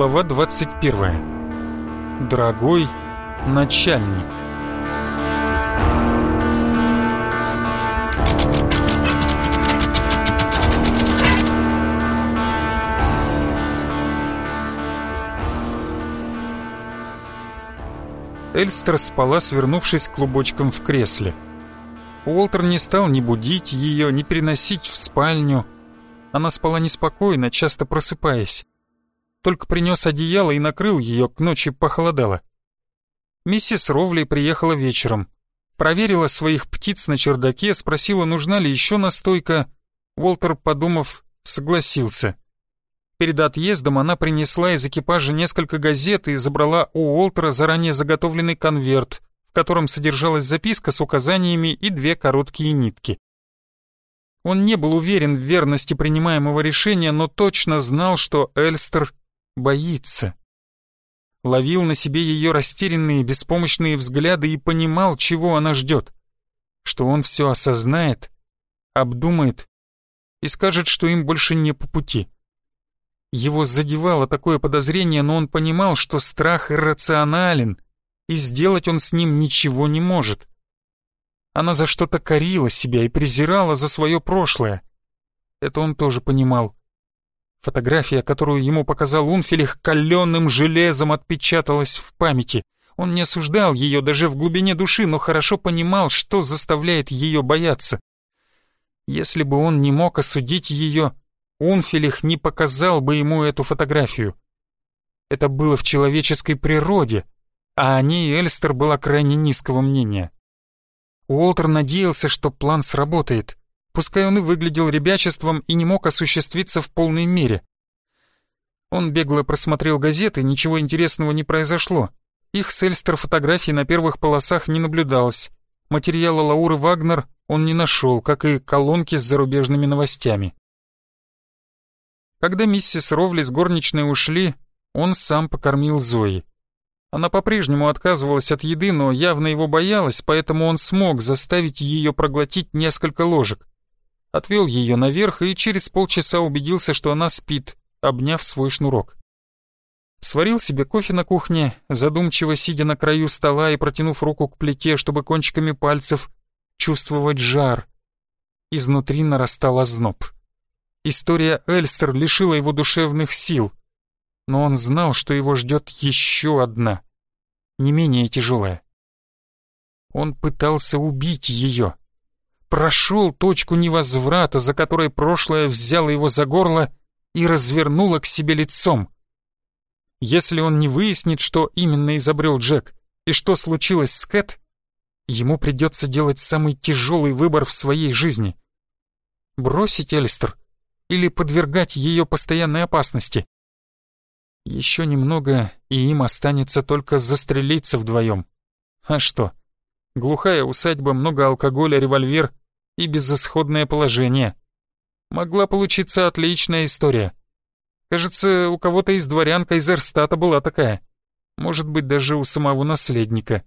Глава 21. Дорогой начальник. Эльстер спала, свернувшись клубочком в кресле. Уолтер не стал ни будить ее, ни переносить в спальню. Она спала неспокойно, часто просыпаясь. Только принес одеяло и накрыл ее, к ночи похолодало. Миссис Ровли приехала вечером. Проверила своих птиц на чердаке, спросила, нужна ли еще настойка. Уолтер, подумав, согласился. Перед отъездом она принесла из экипажа несколько газет и забрала у Уолтера заранее заготовленный конверт, в котором содержалась записка с указаниями и две короткие нитки. Он не был уверен в верности принимаемого решения, но точно знал, что Эльстер боится. Ловил на себе ее растерянные, беспомощные взгляды и понимал, чего она ждет. Что он все осознает, обдумает и скажет, что им больше не по пути. Его задевало такое подозрение, но он понимал, что страх иррационален, и сделать он с ним ничего не может. Она за что-то корила себя и презирала за свое прошлое. Это он тоже понимал. Фотография, которую ему показал Унфилих, каленым железом отпечаталась в памяти. Он не осуждал ее даже в глубине души, но хорошо понимал, что заставляет ее бояться. Если бы он не мог осудить ее, Унфилих не показал бы ему эту фотографию. Это было в человеческой природе, а о ней Эльстер была крайне низкого мнения. Уолтер надеялся, что план сработает пускай он и выглядел ребячеством и не мог осуществиться в полной мере. Он бегло просмотрел газеты, ничего интересного не произошло. Их с Эльстер фотографий на первых полосах не наблюдалось. Материала Лауры Вагнер он не нашел, как и колонки с зарубежными новостями. Когда миссис Ровли с горничной ушли, он сам покормил Зои. Она по-прежнему отказывалась от еды, но явно его боялась, поэтому он смог заставить ее проглотить несколько ложек отвел ее наверх и через полчаса убедился, что она спит, обняв свой шнурок. Сварил себе кофе на кухне, задумчиво сидя на краю стола и протянув руку к плите, чтобы кончиками пальцев чувствовать жар. Изнутри нарастал озноб. История Эльстер лишила его душевных сил, но он знал, что его ждет еще одна, не менее тяжелая. Он пытался убить ее, прошел точку невозврата, за которой прошлое взяло его за горло и развернуло к себе лицом. Если он не выяснит, что именно изобрел Джек и что случилось с Кэт, ему придется делать самый тяжелый выбор в своей жизни. Бросить Эльстер или подвергать ее постоянной опасности. Еще немного, и им останется только застрелиться вдвоем. А что? Глухая усадьба, много алкоголя, револьвер и безысходное положение. Могла получиться отличная история. Кажется, у кого-то из дворян Кайзерстата была такая. Может быть, даже у самого наследника.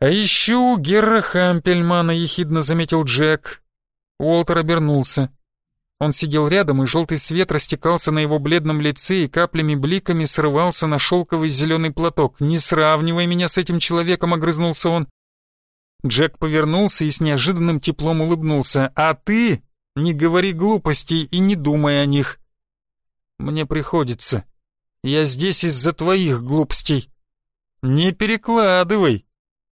«А еще у Герра Хампельмана», — ехидно заметил Джек. Уолтер обернулся. Он сидел рядом, и желтый свет растекался на его бледном лице и каплями-бликами срывался на шелковый зеленый платок. «Не сравнивай меня с этим человеком», — огрызнулся он. Джек повернулся и с неожиданным теплом улыбнулся. «А ты не говори глупостей и не думай о них». «Мне приходится. Я здесь из-за твоих глупостей». «Не перекладывай.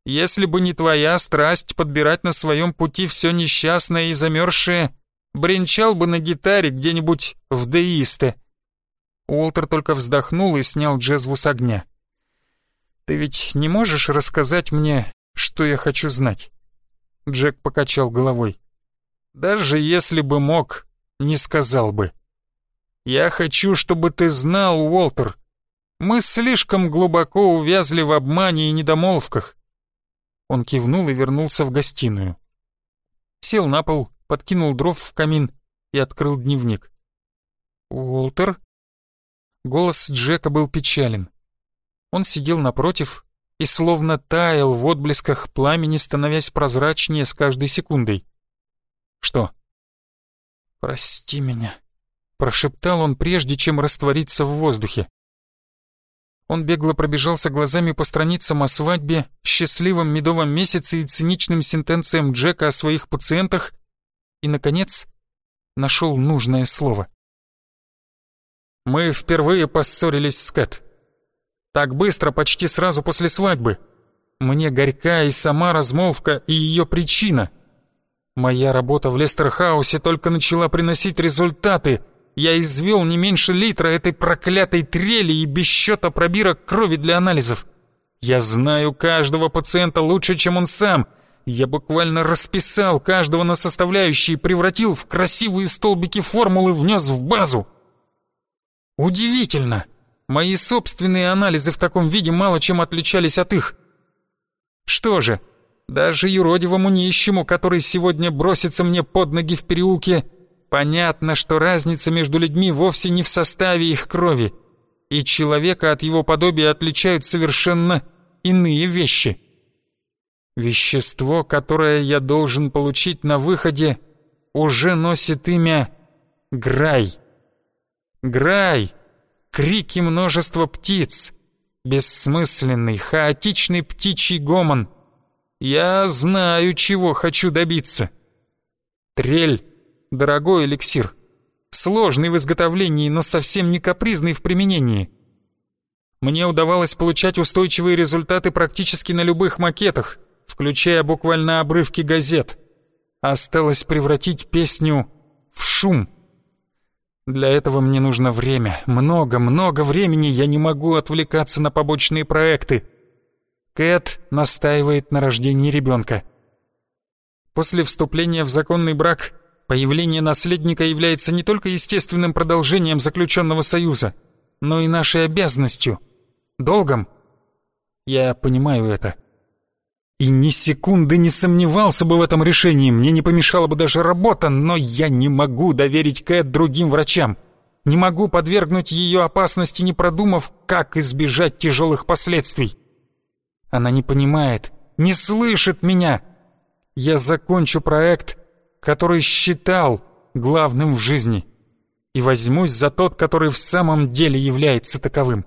Если бы не твоя страсть подбирать на своем пути все несчастное и замерзшее, бренчал бы на гитаре где-нибудь в деисте». Уолтер только вздохнул и снял джезву с огня. «Ты ведь не можешь рассказать мне, что я хочу знать?» Джек покачал головой. «Даже если бы мог, не сказал бы. Я хочу, чтобы ты знал, Уолтер, мы слишком глубоко увязли в обмане и недомолвках». Он кивнул и вернулся в гостиную. Сел на пол, подкинул дров в камин и открыл дневник. «Уолтер?» Голос Джека был печален. Он сидел напротив, и словно таял в отблесках пламени, становясь прозрачнее с каждой секундой. «Что?» «Прости меня», — прошептал он, прежде чем раствориться в воздухе. Он бегло пробежался глазами по страницам о свадьбе, счастливом медовом месяце и циничным сентенциям Джека о своих пациентах и, наконец, нашел нужное слово. «Мы впервые поссорились с Кэт. Так быстро, почти сразу после свадьбы. Мне горька и сама размолвка, и ее причина. Моя работа в Лестерхаусе только начала приносить результаты. Я извел не меньше литра этой проклятой трели и без счета пробирок крови для анализов. Я знаю каждого пациента лучше, чем он сам. Я буквально расписал каждого на составляющие, превратил в красивые столбики формулы, внес в базу. Удивительно. Мои собственные анализы в таком виде мало чем отличались от их. Что же, даже юродивому нищему, который сегодня бросится мне под ноги в переулке, понятно, что разница между людьми вовсе не в составе их крови, и человека от его подобия отличают совершенно иные вещи. Вещество, которое я должен получить на выходе, уже носит имя Грай. Грай — крики множества птиц — Бессмысленный, хаотичный птичий гомон. Я знаю, чего хочу добиться. Трель — дорогой эликсир. Сложный в изготовлении, но совсем не капризный в применении. Мне удавалось получать устойчивые результаты практически на любых макетах, включая буквально обрывки газет. Осталось превратить песню в шум — для этого мне нужно время. Много, много времени. Я не могу отвлекаться на побочные проекты. Кэт настаивает на рождении ребенка. После вступления в законный брак появление наследника является не только естественным продолжением заключенного союза, но и нашей обязанностью, долгом. Я понимаю это. И ни секунды не сомневался бы в этом решении, мне не помешала бы даже работа, но я не могу доверить Кэт другим врачам. Не могу подвергнуть ее опасности, не продумав, как избежать тяжелых последствий. Она не понимает, не слышит меня. Я закончу проект, который считал главным в жизни, и возьмусь за тот, который в самом деле является таковым.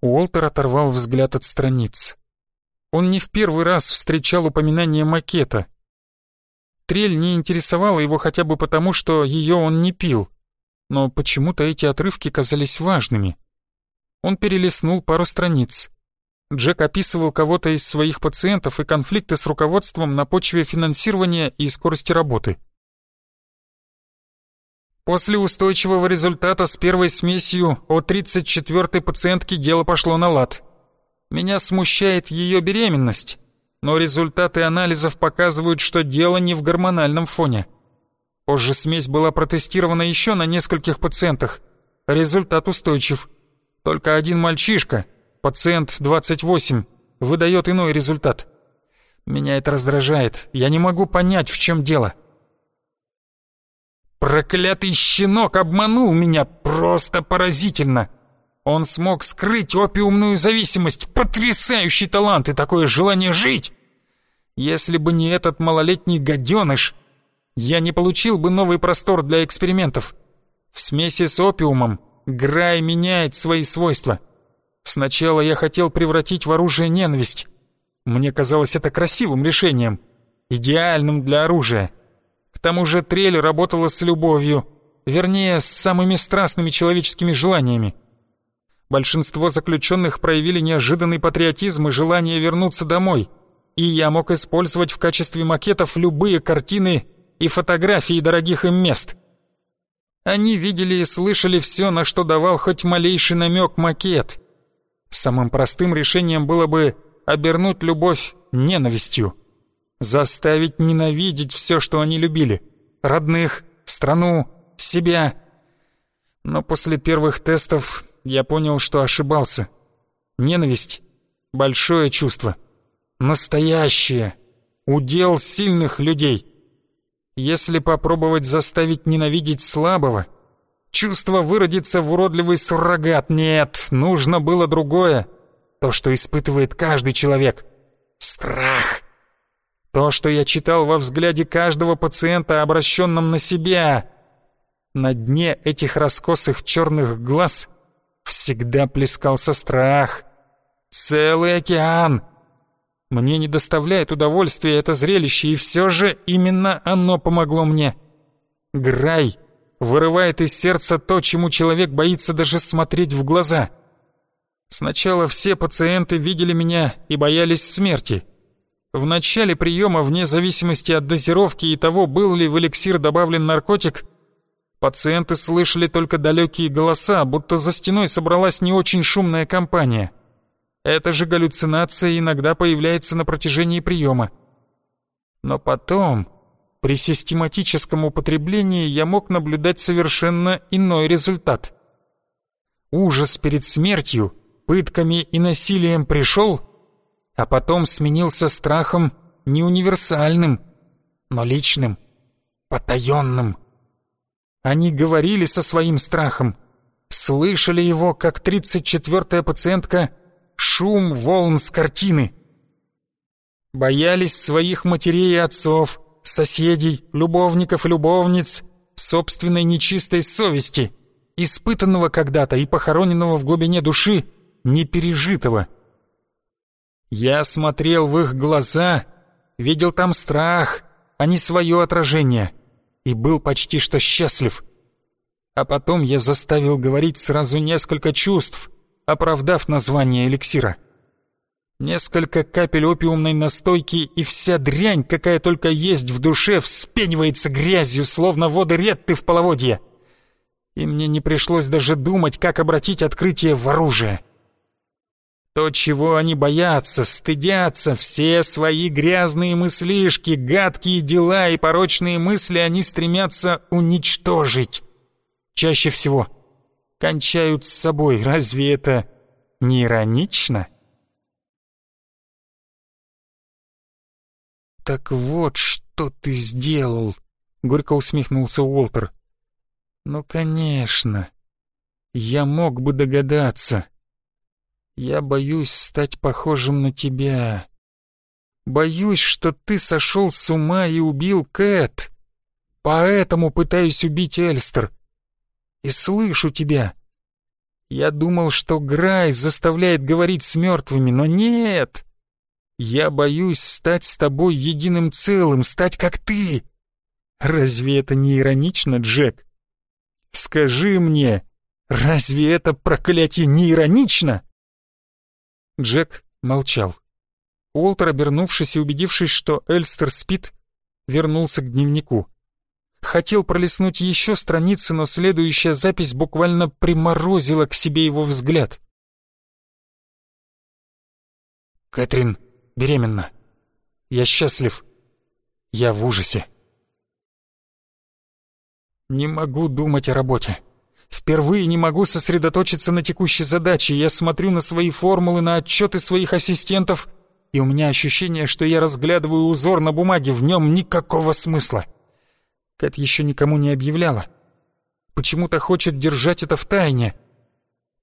Уолтер оторвал взгляд от страниц. Он не в первый раз встречал упоминание макета. Трель не интересовала его хотя бы потому, что ее он не пил. Но почему-то эти отрывки казались важными. Он перелистнул пару страниц. Джек описывал кого-то из своих пациентов и конфликты с руководством на почве финансирования и скорости работы. После устойчивого результата с первой смесью о 34-й пациентке дело пошло на лад. Меня смущает ее беременность, но результаты анализов показывают, что дело не в гормональном фоне. Позже смесь была протестирована еще на нескольких пациентах. Результат устойчив. Только один мальчишка, пациент 28, выдает иной результат. Меня это раздражает. Я не могу понять, в чем дело. Проклятый щенок обманул меня просто поразительно. Он смог скрыть опиумную зависимость, потрясающий талант и такое желание жить. Если бы не этот малолетний гаденыш, я не получил бы новый простор для экспериментов. В смеси с опиумом Грай меняет свои свойства. Сначала я хотел превратить в оружие ненависть. Мне казалось это красивым решением, идеальным для оружия. К тому же трель работала с любовью, вернее, с самыми страстными человеческими желаниями. Большинство заключенных проявили неожиданный патриотизм и желание вернуться домой, и я мог использовать в качестве макетов любые картины и фотографии дорогих им мест. Они видели и слышали все, на что давал хоть малейший намек макет. Самым простым решением было бы обернуть любовь ненавистью, заставить ненавидеть все, что они любили, родных, страну, себя. Но после первых тестов я понял, что ошибался. Ненависть — большое чувство. Настоящее. Удел сильных людей. Если попробовать заставить ненавидеть слабого, чувство выродится в уродливый суррогат. Нет, нужно было другое. То, что испытывает каждый человек. Страх. То, что я читал во взгляде каждого пациента, обращенном на себя. На дне этих раскосых черных глаз всегда плескался страх. Целый океан. Мне не доставляет удовольствия это зрелище, и все же именно оно помогло мне. Грай вырывает из сердца то, чему человек боится даже смотреть в глаза. Сначала все пациенты видели меня и боялись смерти. В начале приема, вне зависимости от дозировки и того, был ли в эликсир добавлен наркотик, пациенты слышали только далекие голоса, будто за стеной собралась не очень шумная компания. Эта же галлюцинация иногда появляется на протяжении приема. Но потом, при систематическом употреблении, я мог наблюдать совершенно иной результат. Ужас перед смертью, пытками и насилием пришел, а потом сменился страхом не универсальным, но личным, потаенным. Они говорили со своим страхом, слышали его, как тридцать четвертая пациентка шум волн с картины. Боялись своих матерей и отцов, соседей, любовников и любовниц, собственной нечистой совести, испытанного когда-то и похороненного в глубине души, непережитого. Я смотрел в их глаза, видел там страх, а не свое отражение, и был почти что счастлив. А потом я заставил говорить сразу несколько чувств — оправдав название эликсира. Несколько капель опиумной настойки, и вся дрянь, какая только есть в душе, вспенивается грязью, словно воды ретты в половодье. И мне не пришлось даже думать, как обратить открытие в оружие. То, чего они боятся, стыдятся, все свои грязные мыслишки, гадкие дела и порочные мысли они стремятся уничтожить. Чаще всего — кончают с собой. Разве это не иронично? «Так вот, что ты сделал!» — горько усмехнулся Уолтер. «Ну, конечно. Я мог бы догадаться. Я боюсь стать похожим на тебя. Боюсь, что ты сошел с ума и убил Кэт. Поэтому пытаюсь убить Эльстер и слышу тебя. Я думал, что Грай заставляет говорить с мертвыми, но нет. Я боюсь стать с тобой единым целым, стать как ты. Разве это не иронично, Джек? Скажи мне, разве это проклятие не иронично? Джек молчал. Уолтер, обернувшись и убедившись, что Эльстер спит, вернулся к дневнику. Хотел пролистнуть еще страницы, но следующая запись буквально приморозила к себе его взгляд. «Кэтрин беременна. Я счастлив. Я в ужасе. Не могу думать о работе. Впервые не могу сосредоточиться на текущей задаче. Я смотрю на свои формулы, на отчеты своих ассистентов, и у меня ощущение, что я разглядываю узор на бумаге, в нем никакого смысла. Кэт еще никому не объявляла. Почему-то хочет держать это в тайне.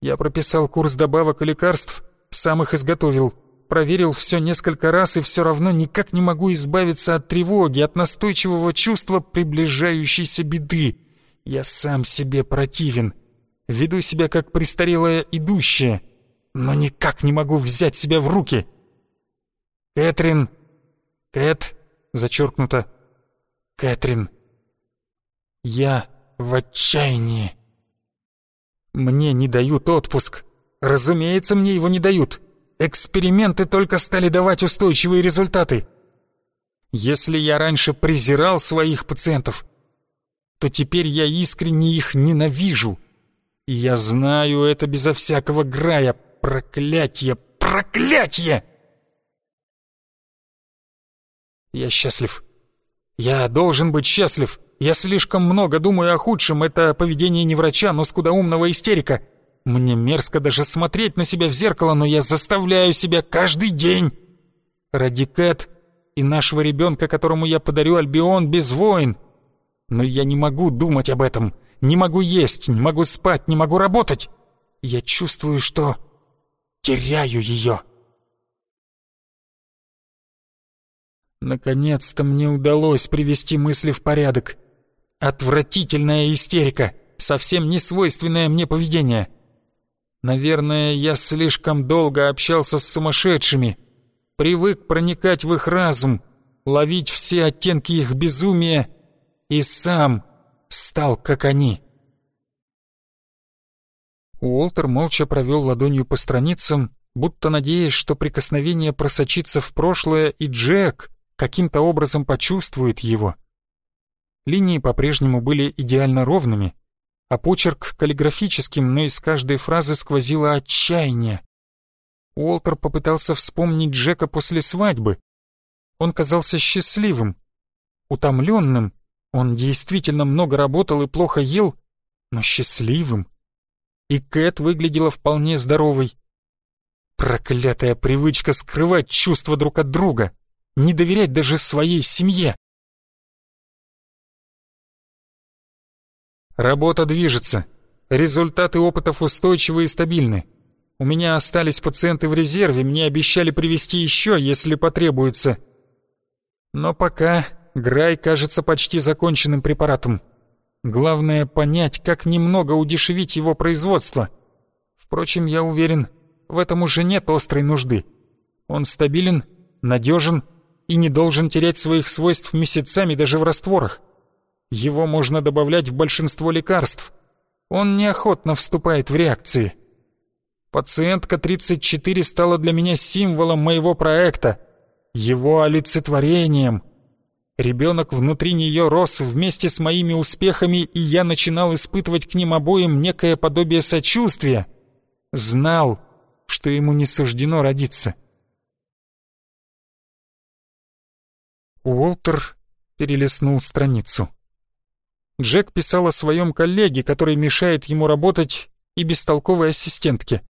Я прописал курс добавок и лекарств, сам их изготовил. Проверил все несколько раз и все равно никак не могу избавиться от тревоги, от настойчивого чувства приближающейся беды. Я сам себе противен. Веду себя как престарелая идущая, но никак не могу взять себя в руки. Кэтрин... Кэт... Зачеркнуто. Кэтрин... Я в отчаянии. Мне не дают отпуск. Разумеется, мне его не дают. Эксперименты только стали давать устойчивые результаты. Если я раньше презирал своих пациентов, то теперь я искренне их ненавижу. И я знаю это безо всякого грая. Проклятье, проклятье! Я счастлив. Я должен быть счастлив. Я слишком много думаю о худшем, это поведение не врача, но скудоумного истерика. Мне мерзко даже смотреть на себя в зеркало, но я заставляю себя каждый день. Ради Кэт и нашего ребенка, которому я подарю Альбион без войн. Но я не могу думать об этом, не могу есть, не могу спать, не могу работать. Я чувствую, что теряю ее. Наконец-то мне удалось привести мысли в порядок. Отвратительная истерика, совсем не свойственное мне поведение. Наверное, я слишком долго общался с сумасшедшими, привык проникать в их разум, ловить все оттенки их безумия и сам стал как они. Уолтер молча провел ладонью по страницам, будто надеясь, что прикосновение просочится в прошлое, и Джек каким-то образом почувствует его. Линии по-прежнему были идеально ровными, а почерк каллиграфическим, но из каждой фразы сквозило отчаяние. Уолтер попытался вспомнить Джека после свадьбы. Он казался счастливым, утомленным, он действительно много работал и плохо ел, но счастливым. И Кэт выглядела вполне здоровой. Проклятая привычка скрывать чувства друг от друга, не доверять даже своей семье. Работа движется. Результаты опытов устойчивы и стабильны. У меня остались пациенты в резерве, мне обещали привести еще, если потребуется. Но пока Грай кажется почти законченным препаратом. Главное понять, как немного удешевить его производство. Впрочем, я уверен, в этом уже нет острой нужды. Он стабилен, надежен и не должен терять своих свойств месяцами даже в растворах. Его можно добавлять в большинство лекарств. Он неохотно вступает в реакции. Пациентка 34 стала для меня символом моего проекта, его олицетворением. Ребенок внутри нее рос вместе с моими успехами, и я начинал испытывать к ним обоим некое подобие сочувствия. Знал, что ему не суждено родиться. Уолтер перелистнул страницу. Джек писал о своем коллеге, который мешает ему работать, и бестолковой ассистентке.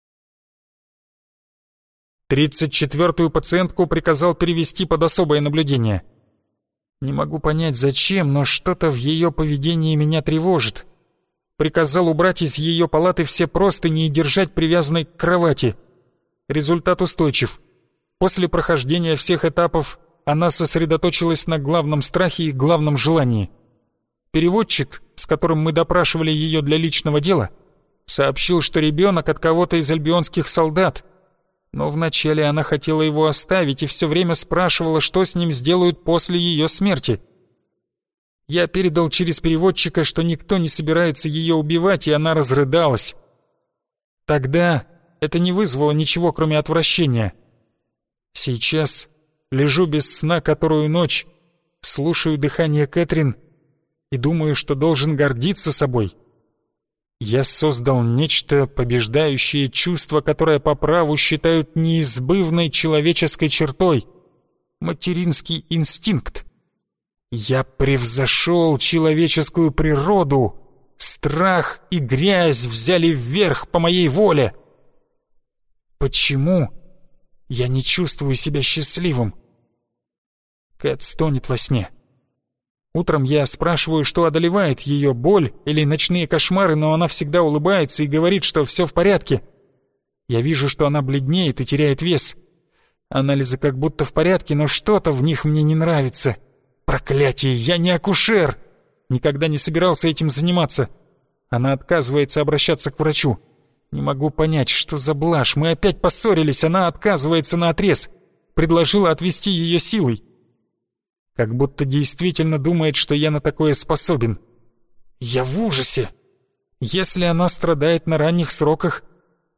Тридцать четвертую пациентку приказал перевести под особое наблюдение. Не могу понять зачем, но что-то в ее поведении меня тревожит. Приказал убрать из ее палаты все простыни и держать привязанной к кровати. Результат устойчив. После прохождения всех этапов она сосредоточилась на главном страхе и главном желании. Переводчик, с которым мы допрашивали ее для личного дела, сообщил, что ребенок от кого-то из альбионских солдат, но вначале она хотела его оставить и все время спрашивала, что с ним сделают после ее смерти. Я передал через переводчика, что никто не собирается ее убивать, и она разрыдалась. Тогда это не вызвало ничего, кроме отвращения. Сейчас лежу без сна которую ночь, слушаю дыхание Кэтрин и думаю, что должен гордиться собой. Я создал нечто, побеждающее чувство, которое по праву считают неизбывной человеческой чертой. Материнский инстинкт. Я превзошел человеческую природу. Страх и грязь взяли вверх по моей воле. Почему я не чувствую себя счастливым? Кэт стонет во сне. Утром я спрашиваю, что одолевает ее, боль или ночные кошмары, но она всегда улыбается и говорит, что все в порядке. Я вижу, что она бледнеет и теряет вес. Анализы как будто в порядке, но что-то в них мне не нравится. Проклятие, я не акушер! Никогда не собирался этим заниматься. Она отказывается обращаться к врачу. Не могу понять, что за блажь. Мы опять поссорились, она отказывается на отрез. Предложила отвести ее силой. Как будто действительно думает, что я на такое способен. Я в ужасе. Если она страдает на ранних сроках,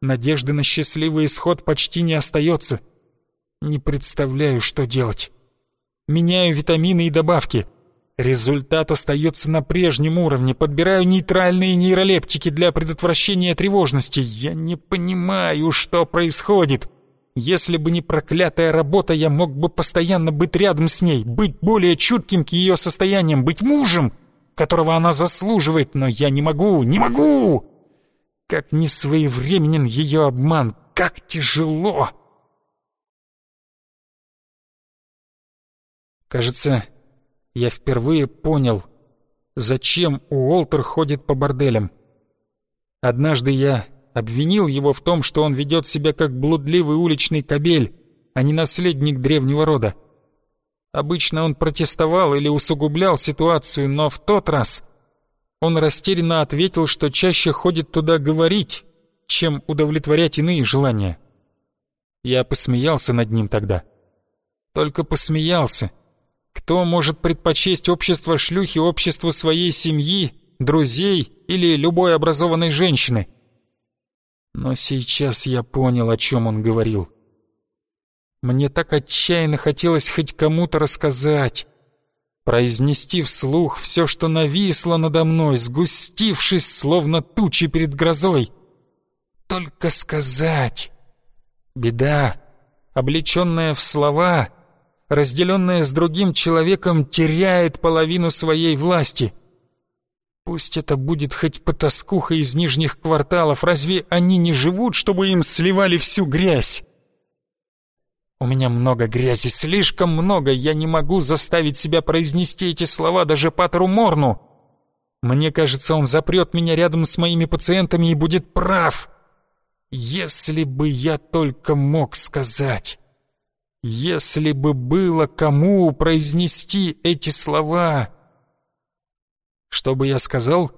надежды на счастливый исход почти не остается. Не представляю, что делать. Меняю витамины и добавки. Результат остается на прежнем уровне. Подбираю нейтральные нейролептики для предотвращения тревожности. Я не понимаю, что происходит. Если бы не проклятая работа, я мог бы постоянно быть рядом с ней, быть более чутким к ее состояниям, быть мужем, которого она заслуживает, но я не могу, не могу! Как несвоевременен ее обман, как тяжело! Кажется, я впервые понял, зачем Уолтер ходит по борделям. Однажды я обвинил его в том, что он ведет себя как блудливый уличный кобель, а не наследник древнего рода. Обычно он протестовал или усугублял ситуацию, но в тот раз он растерянно ответил, что чаще ходит туда говорить, чем удовлетворять иные желания. Я посмеялся над ним тогда. Только посмеялся. Кто может предпочесть общество шлюхи обществу своей семьи, друзей или любой образованной женщины? Но сейчас я понял, о чем он говорил. Мне так отчаянно хотелось хоть кому-то рассказать, произнести вслух все, что нависло надо мной, сгустившись, словно тучи перед грозой. Только сказать. Беда, облеченная в слова, разделенная с другим человеком, теряет половину своей власти. Пусть это будет хоть потаскуха из нижних кварталов, разве они не живут, чтобы им сливали всю грязь? У меня много грязи, слишком много, я не могу заставить себя произнести эти слова даже Патру Морну. Мне кажется, он запрет меня рядом с моими пациентами и будет прав. Если бы я только мог сказать. Если бы было кому произнести эти слова. Что бы я сказал?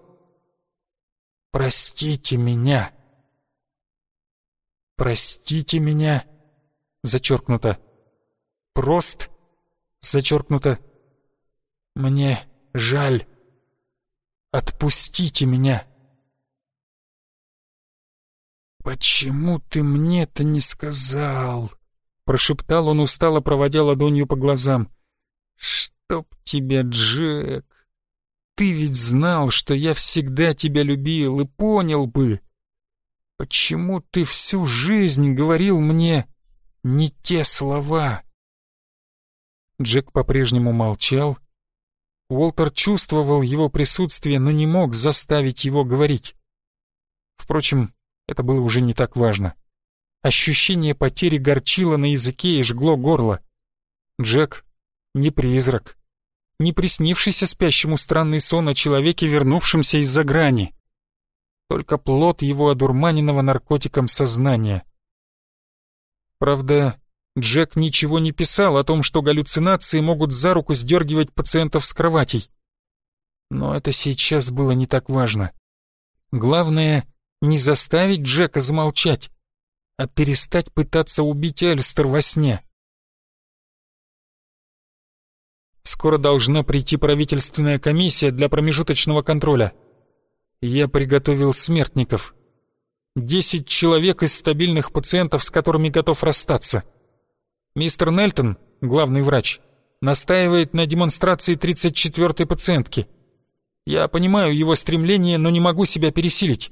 Простите меня. Простите меня зачеркнуто. Прост, зачеркнуто. Мне жаль. Отпустите меня. «Почему ты мне-то не сказал?» Прошептал он устало, проводя ладонью по глазам. «Чтоб тебя, Джек! Ты ведь знал, что я всегда тебя любил и понял бы. Почему ты всю жизнь говорил мне не те слова. Джек по-прежнему молчал. Уолтер чувствовал его присутствие, но не мог заставить его говорить. Впрочем, это было уже не так важно. Ощущение потери горчило на языке и жгло горло. Джек не призрак, не приснившийся спящему странный сон о человеке, вернувшемся из-за грани. Только плод его одурманенного наркотиком сознания. Правда, Джек ничего не писал о том, что галлюцинации могут за руку сдергивать пациентов с кроватей. Но это сейчас было не так важно. Главное, не заставить Джека замолчать, а перестать пытаться убить Эльстер во сне. Скоро должна прийти правительственная комиссия для промежуточного контроля. Я приготовил смертников. Десять человек из стабильных пациентов, с которыми готов расстаться. Мистер Нельтон, главный врач, настаивает на демонстрации 34-й пациентки. Я понимаю его стремление, но не могу себя пересилить.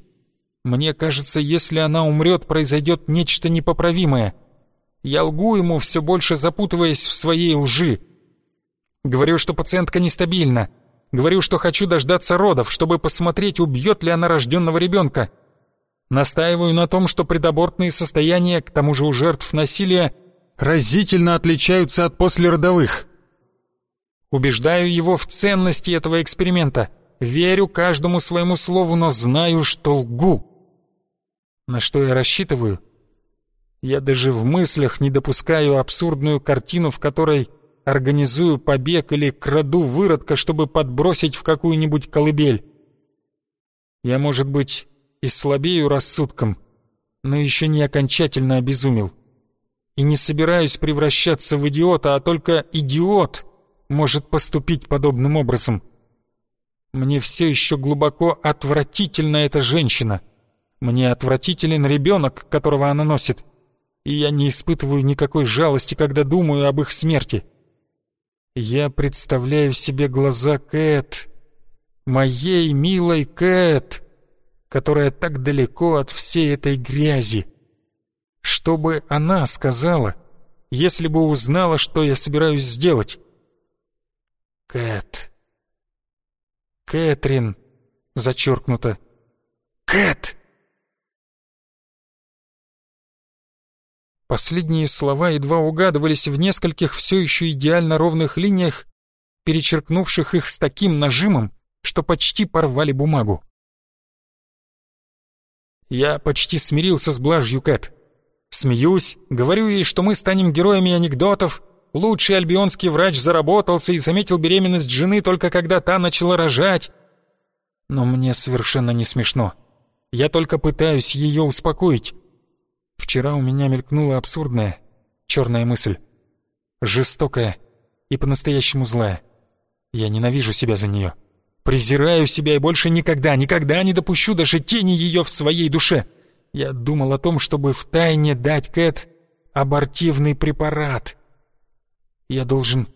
Мне кажется, если она умрет, произойдет нечто непоправимое. Я лгу ему, все больше запутываясь в своей лжи. Говорю, что пациентка нестабильна. Говорю, что хочу дождаться родов, чтобы посмотреть, убьет ли она рожденного ребенка. Настаиваю на том, что предабортные состояния, к тому же у жертв насилия, разительно отличаются от послеродовых. Убеждаю его в ценности этого эксперимента. Верю каждому своему слову, но знаю, что лгу. На что я рассчитываю? Я даже в мыслях не допускаю абсурдную картину, в которой организую побег или краду выродка, чтобы подбросить в какую-нибудь колыбель. Я, может быть, и слабею рассудком, но еще не окончательно обезумел. И не собираюсь превращаться в идиота, а только идиот может поступить подобным образом. Мне все еще глубоко отвратительна эта женщина. Мне отвратителен ребенок, которого она носит. И я не испытываю никакой жалости, когда думаю об их смерти. Я представляю себе глаза Кэт, моей милой Кэт, которая так далеко от всей этой грязи. Что бы она сказала, если бы узнала, что я собираюсь сделать? Кэт. Кэтрин. Зачеркнуто. Кэт! Последние слова едва угадывались в нескольких все еще идеально ровных линиях, перечеркнувших их с таким нажимом, что почти порвали бумагу. Я почти смирился с блажью Кэт. Смеюсь, говорю ей, что мы станем героями анекдотов. Лучший альбионский врач заработался и заметил беременность жены только когда та начала рожать. Но мне совершенно не смешно. Я только пытаюсь ее успокоить. Вчера у меня мелькнула абсурдная, черная мысль. Жестокая и по-настоящему злая. Я ненавижу себя за нее. Презираю себя и больше никогда, никогда не допущу даже тени ее в своей душе. Я думал о том, чтобы втайне дать Кэт абортивный препарат. Я должен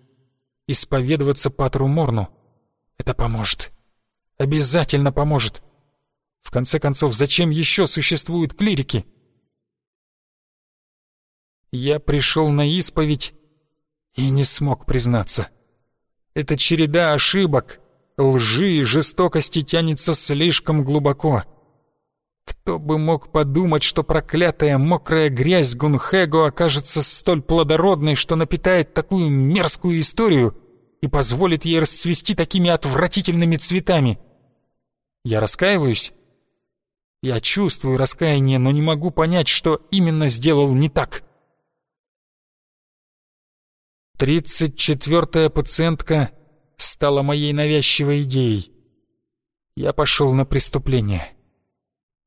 исповедоваться Патру Морну. Это поможет. Обязательно поможет. В конце концов, зачем еще существуют клирики? Я пришел на исповедь и не смог признаться. Эта череда ошибок, лжи и жестокости тянется слишком глубоко. Кто бы мог подумать, что проклятая мокрая грязь Гунхэго окажется столь плодородной, что напитает такую мерзкую историю и позволит ей расцвести такими отвратительными цветами. Я раскаиваюсь? Я чувствую раскаяние, но не могу понять, что именно сделал не так. Тридцать четвертая пациентка стала моей навязчивой идеей. Я пошел на преступление.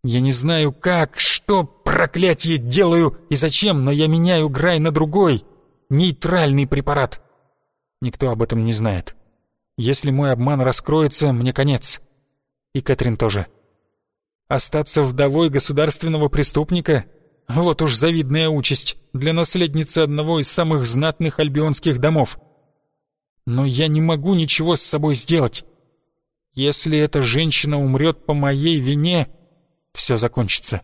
Я не знаю как, что, проклятие, делаю и зачем, но я меняю Грай на другой, нейтральный препарат. Никто об этом не знает. Если мой обман раскроется, мне конец. И Кэтрин тоже. Остаться вдовой государственного преступника — вот уж завидная участь для наследницы одного из самых знатных альбионских домов. Но я не могу ничего с собой сделать. Если эта женщина умрет по моей вине, все закончится.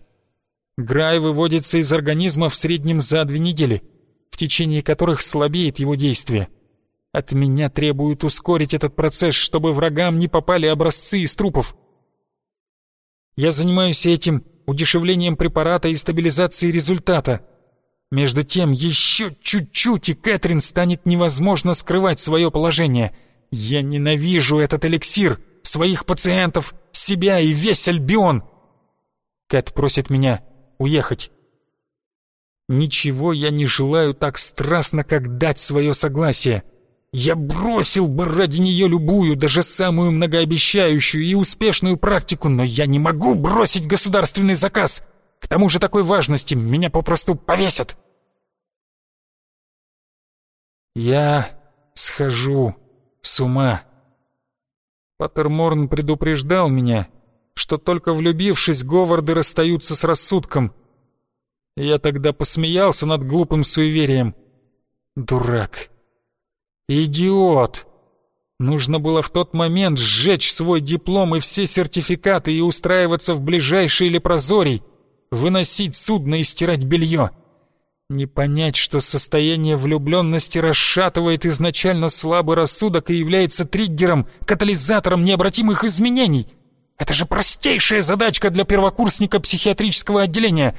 Грай выводится из организма в среднем за две недели, в течение которых слабеет его действие. От меня требуют ускорить этот процесс, чтобы врагам не попали образцы из трупов. Я занимаюсь этим, удешевлением препарата и стабилизацией результата. Между тем, еще чуть-чуть, и Кэтрин станет невозможно скрывать свое положение. Я ненавижу этот эликсир, своих пациентов, себя и весь Альбион. Кэт просит меня уехать. Ничего я не желаю так страстно, как дать свое согласие. Я бросил бы ради нее любую, даже самую многообещающую и успешную практику, но я не могу бросить государственный заказ. К тому же такой важности меня попросту повесят. Я схожу с ума. Паттерморн предупреждал меня, что только влюбившись, Говарды расстаются с рассудком. Я тогда посмеялся над глупым суеверием. Дурак. Идиот. Нужно было в тот момент сжечь свой диплом и все сертификаты и устраиваться в ближайший лепрозорий, выносить судно и стирать белье. Не понять, что состояние влюбленности расшатывает изначально слабый рассудок и является триггером, катализатором необратимых изменений — это же простейшая задачка для первокурсника психиатрического отделения.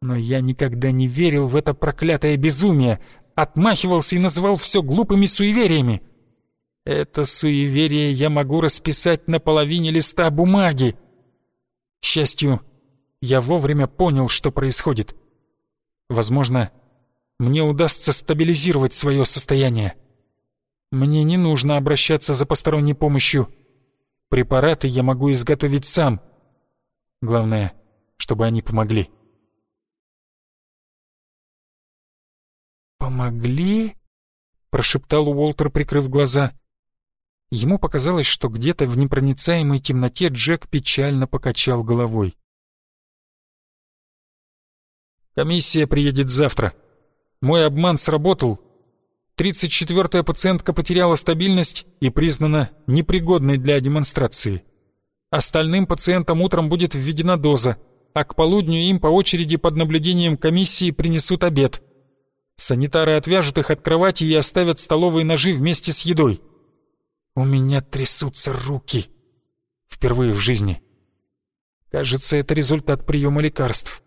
Но я никогда не верил в это проклятое безумие, отмахивался и называл все глупыми суевериями. Это суеверие я могу расписать на половине листа бумаги. К счастью, я вовремя понял, что происходит. Возможно, мне удастся стабилизировать свое состояние. Мне не нужно обращаться за посторонней помощью. Препараты я могу изготовить сам. Главное, чтобы они помогли. «Помогли?» — прошептал Уолтер, прикрыв глаза. Ему показалось, что где-то в непроницаемой темноте Джек печально покачал головой. «Комиссия приедет завтра. Мой обман сработал, 34-я пациентка потеряла стабильность и признана непригодной для демонстрации. Остальным пациентам утром будет введена доза, а к полудню им по очереди под наблюдением комиссии принесут обед. Санитары отвяжут их от кровати и оставят столовые ножи вместе с едой. У меня трясутся руки. Впервые в жизни. Кажется, это результат приема лекарств.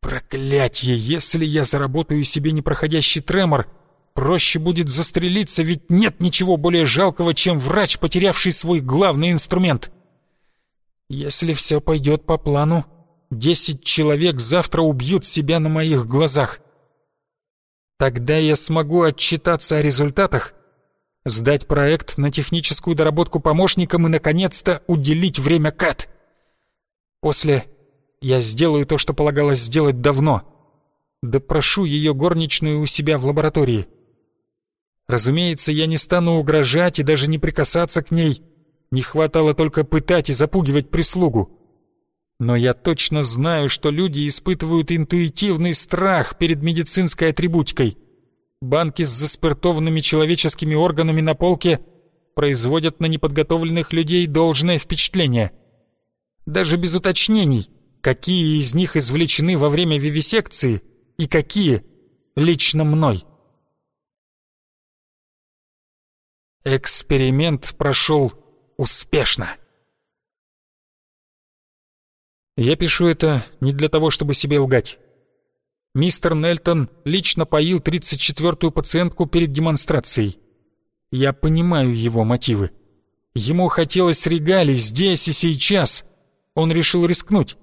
Проклятье, если я заработаю себе непроходящий тремор — Проще будет застрелиться, ведь нет ничего более жалкого, чем врач, потерявший свой главный инструмент. Если все пойдет по плану, десять человек завтра убьют себя на моих глазах. Тогда я смогу отчитаться о результатах, Сдать проект на техническую доработку помощникам и, наконец-то, уделить время Кэт. После я сделаю то, что полагалось сделать давно. Допрошу ее горничную у себя в лаборатории. Разумеется, я не стану угрожать и даже не прикасаться к ней. Не хватало только пытать и запугивать прислугу. Но я точно знаю, что люди испытывают интуитивный страх перед медицинской атрибутикой. Банки с заспиртованными человеческими органами на полке производят на неподготовленных людей должное впечатление. Даже без уточнений, какие из них извлечены во время вивисекции и какие лично мной. Эксперимент прошел успешно. Я пишу это не для того, чтобы себе лгать. Мистер Нельтон лично поил 34-ю пациентку перед демонстрацией. Я понимаю его мотивы. Ему хотелось регалий здесь и сейчас. Он решил рискнуть.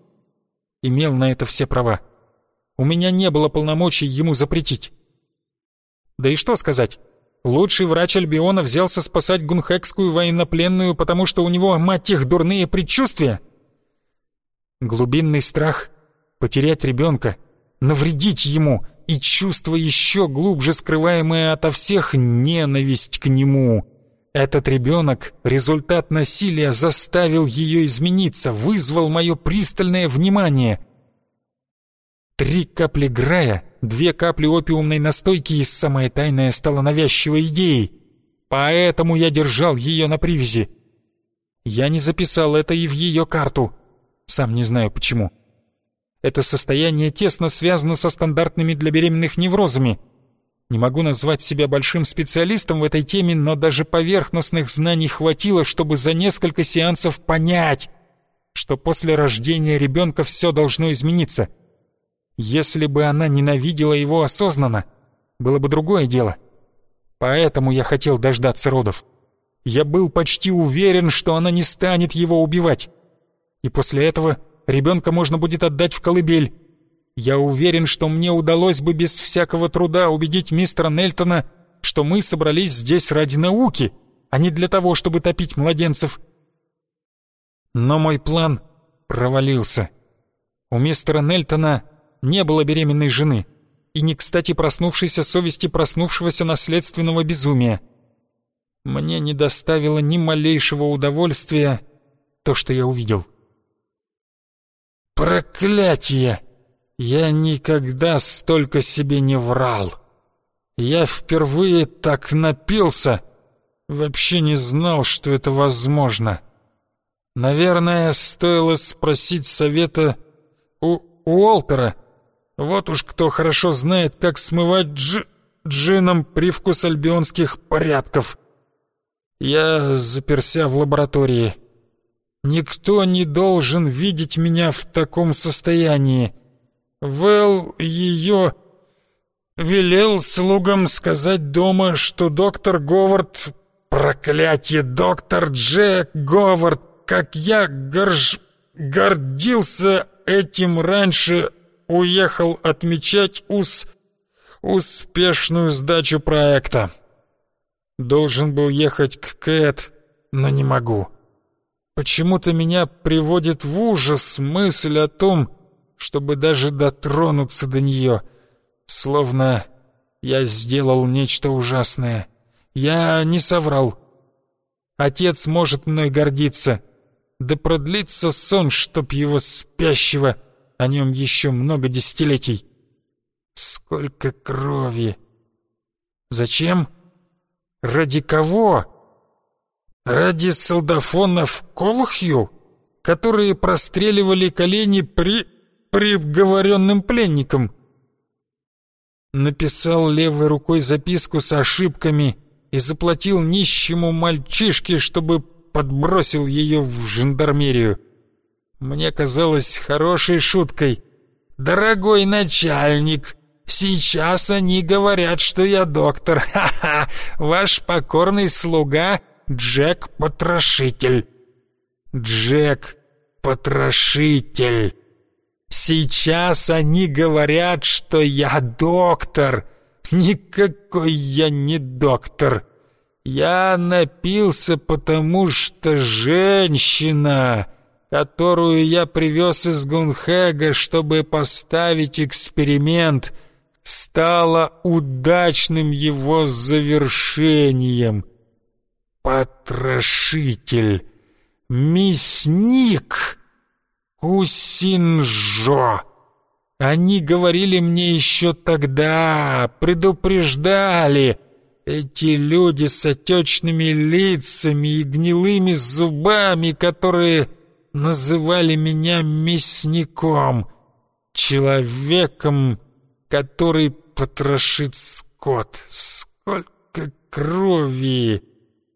Имел на это все права. У меня не было полномочий ему запретить. Да и что сказать? Лучший врач Альбиона взялся спасать гунхекскую военнопленную, потому что у него, мать их, дурные предчувствия. Глубинный страх потерять ребенка, навредить ему и чувство еще глубже скрываемое ото всех ненависть к нему. Этот ребенок, результат насилия, заставил ее измениться, вызвал мое пристальное внимание. Три капли грая, две капли опиумной настойки и самое тайное стало навязчивой идеей. Поэтому я держал ее на привязи. Я не записал это и в ее карту — сам не знаю почему. Это состояние тесно связано со стандартными для беременных неврозами. Не могу назвать себя большим специалистом в этой теме, но даже поверхностных знаний хватило, чтобы за несколько сеансов понять, что после рождения ребенка все должно измениться. Если бы она ненавидела его осознанно, было бы другое дело. Поэтому я хотел дождаться родов. Я был почти уверен, что она не станет его убивать и после этого ребенка можно будет отдать в колыбель. Я уверен, что мне удалось бы без всякого труда убедить мистера Нельтона, что мы собрались здесь ради науки, а не для того, чтобы топить младенцев. Но мой план провалился. У мистера Нельтона не было беременной жены и не кстати проснувшейся совести проснувшегося наследственного безумия. Мне не доставило ни малейшего удовольствия то, что я увидел. Проклятие! Я никогда столько себе не врал. Я впервые так напился. Вообще не знал, что это возможно. Наверное, стоило спросить совета у Уолтера. Вот уж кто хорошо знает, как смывать дж... джином привкус альбионских порядков. Я заперся в лаборатории. Никто не должен видеть меня в таком состоянии. Вэл ее велел слугам сказать дома, что доктор Говард... Проклятие, доктор Джек Говард, как я горж... гордился этим раньше, уехал отмечать ус... успешную сдачу проекта. Должен был ехать к Кэт, но не могу. Почему-то меня приводит в ужас мысль о том, чтобы даже дотронуться до нее, словно я сделал нечто ужасное. Я не соврал. Отец может мной гордиться. Да продлится сон, чтоб его спящего, о нем еще много десятилетий. Сколько крови! Зачем? Ради кого? Ради солдафонов Колхью, которые простреливали колени при... приговоренным пленникам. Написал левой рукой записку с ошибками и заплатил нищему мальчишке, чтобы подбросил ее в жандармерию. Мне казалось хорошей шуткой. «Дорогой начальник, сейчас они говорят, что я доктор. Ха-ха, ваш покорный слуга Джек-потрошитель. Джек-потрошитель. Сейчас они говорят, что я доктор. Никакой я не доктор. Я напился, потому что женщина, которую я привез из Гунхэга, чтобы поставить эксперимент, стала удачным его завершением. Потрошитель, мясник, Кусинжо. Они говорили мне еще тогда, предупреждали. Эти люди с отечными лицами и гнилыми зубами, которые называли меня мясником, человеком, который потрошит скот. Сколько крови!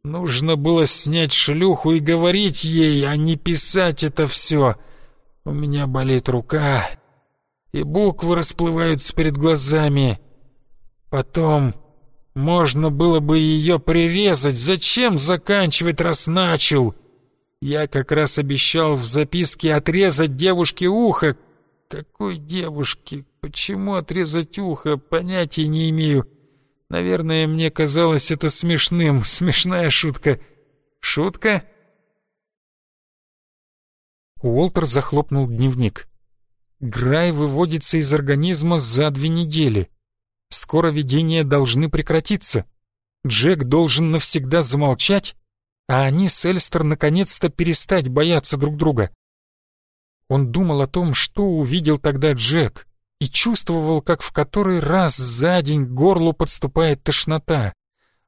Нужно было снять шлюху и говорить ей, а не писать это все. У меня болит рука, и буквы расплываются перед глазами. Потом можно было бы ее прирезать. Зачем заканчивать, раз начал? Я как раз обещал в записке отрезать девушке ухо. Какой девушке? Почему отрезать ухо? Понятия не имею. Наверное, мне казалось это смешным. Смешная шутка. Шутка? Уолтер захлопнул дневник. Грай выводится из организма за две недели. Скоро видения должны прекратиться. Джек должен навсегда замолчать, а они с Эльстер наконец-то перестать бояться друг друга. Он думал о том, что увидел тогда Джек, и чувствовал, как в который раз за день к горлу подступает тошнота.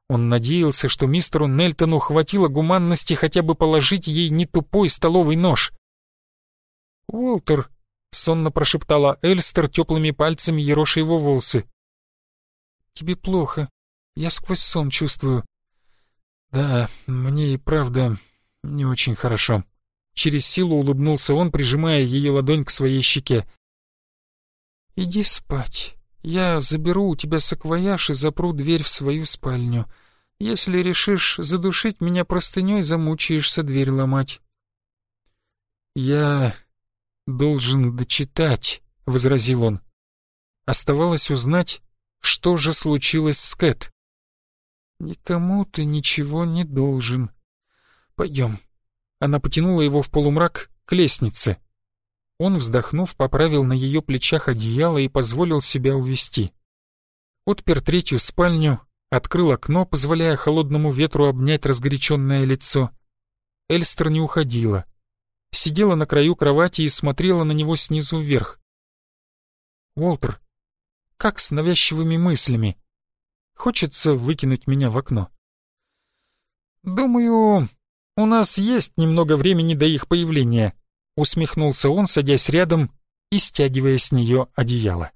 Он надеялся, что мистеру Нельтону хватило гуманности хотя бы положить ей не тупой столовый нож. «Уолтер», сонно прошептала Эльстер теплыми пальцами ероша его волосы. «Тебе плохо. Я сквозь сон чувствую». «Да, мне и правда не очень хорошо». Через силу улыбнулся он, прижимая ее ладонь к своей щеке. «Иди спать. Я заберу у тебя саквояж и запру дверь в свою спальню. Если решишь задушить меня простыней, замучаешься дверь ломать». «Я должен дочитать», — возразил он. Оставалось узнать, что же случилось с Кэт. «Никому ты ничего не должен. Пойдем». Она потянула его в полумрак к лестнице. Он, вздохнув, поправил на ее плечах одеяло и позволил себя увести. Отпер третью спальню, открыл окно, позволяя холодному ветру обнять разгоряченное лицо. Эльстер не уходила сидела на краю кровати и смотрела на него снизу вверх. «Уолтер, как с навязчивыми мыслями? Хочется выкинуть меня в окно?» «Думаю, у нас есть немного времени до их появления», усмехнулся он, садясь рядом и стягивая с нее одеяло.